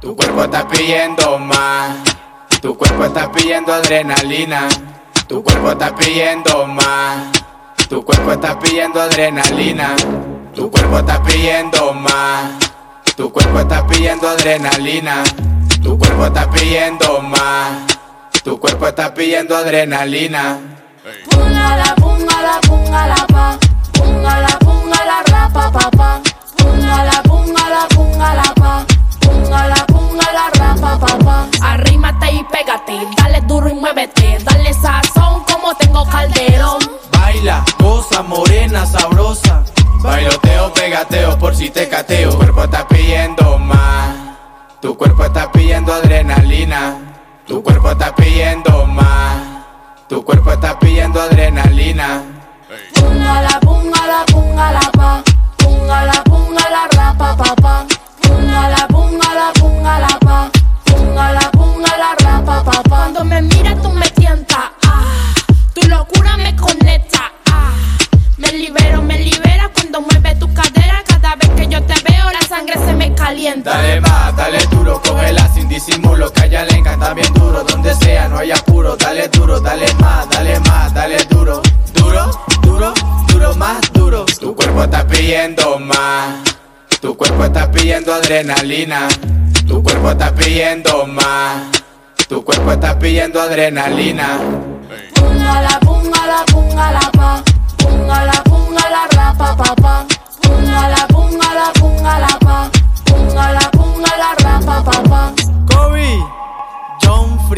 Tu cuerpo está pidiendo más. Tu cuerpo está pidiendo adrenalina. Tu cuerpo está pidiendo más. Tu cuerpo está pidiendo adrenalina. Tu cuerpo está pidiendo más. Tu cuerpo está pidiendo adrenalina. Tu cuerpo está pidiendo más. Tu cuerpo está pidiendo adrenalina. Pungala, pungala, pungala, pa. Pungala, pungala, rapa, pa, pa. Pungala, Baila, goza, morena, sabrosa. Bailoteo, pegateo, por si te cateo. Tu cuerpo está pidiendo más. Tu cuerpo está pidiendo adrenalina. Tu cuerpo está pidiendo más. Tu cuerpo está pidiendo adrenalina. Pungala, pungala, pungala, pa. Pungala, pungala, rapa, pa, pa. Disimulo. Que a ella le encanta bien duro, donde sea, no hay apuro. Dale duro, dale más, dale más, dale duro. Duro, duro, duro, más duro. Tu cuerpo está pidiendo más. Tu cuerpo está pidiendo adrenalina. Tu cuerpo está pidiendo más. Tu cuerpo está pidiendo adrenalina.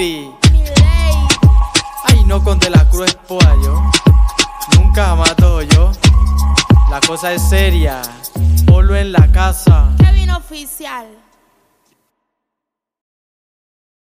Ay, no con de la cruz yo. Nunca mato yo. La cosa es seria. Polo en la casa. Oficial.